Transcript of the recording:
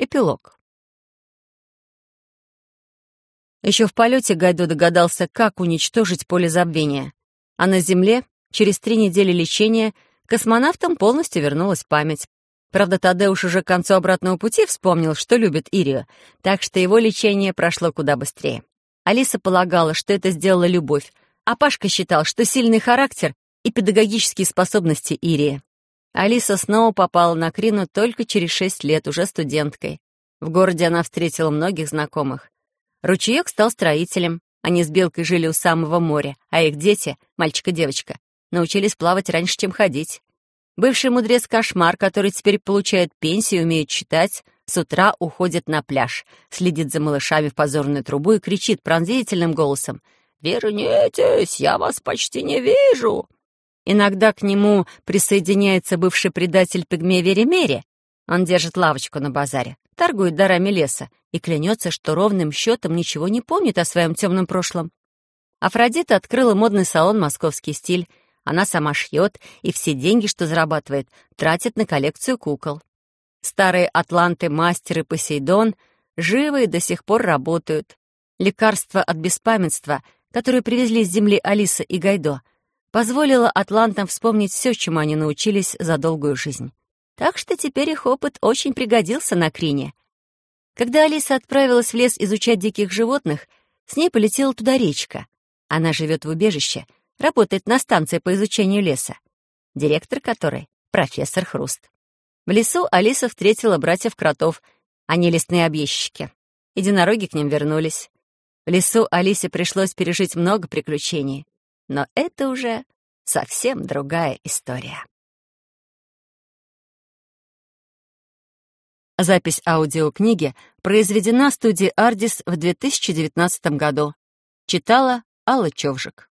Эпилог. Еще в полете Гайдо догадался, как уничтожить поле забвения. А на Земле, через три недели лечения, космонавтам полностью вернулась память. Правда, Тадеуш уже к концу обратного пути вспомнил, что любит Ирию, так что его лечение прошло куда быстрее. Алиса полагала, что это сделала любовь, а Пашка считал, что сильный характер и педагогические способности Ирии. Алиса снова попала на Крину только через шесть лет, уже студенткой. В городе она встретила многих знакомых. Ручеек стал строителем. Они с Белкой жили у самого моря, а их дети, мальчик и девочка, научились плавать раньше, чем ходить. Бывший мудрец Кошмар, который теперь получает пенсию умеет читать, с утра уходит на пляж, следит за малышами в позорную трубу и кричит пронзительным голосом «Вернитесь, я вас почти не вижу!» Иногда к нему присоединяется бывший предатель пигмея Веремери. Он держит лавочку на базаре, торгует дарами леса и клянется, что ровным счетом ничего не помнит о своем темном прошлом. Афродита открыла модный салон «Московский стиль», она сама шьет, и все деньги, что зарабатывает, тратит на коллекцию кукол. Старые атланты, мастер и Посейдон живы и до сих пор работают. Лекарство от беспамятства, которое привезли с земли Алиса и Гайдо, позволило атлантам вспомнить все, чему они научились за долгую жизнь. Так что теперь их опыт очень пригодился на Крине. Когда Алиса отправилась в лес изучать диких животных, с ней полетела туда речка. Она живет в убежище — работает на станции по изучению леса, директор которой — профессор Хруст. В лесу Алиса встретила братьев-кротов, они лесные объездчики. Единороги к ним вернулись. В лесу Алисе пришлось пережить много приключений, но это уже совсем другая история. Запись аудиокниги произведена студией «Ардис» в 2019 году. Читала Алла Човжик.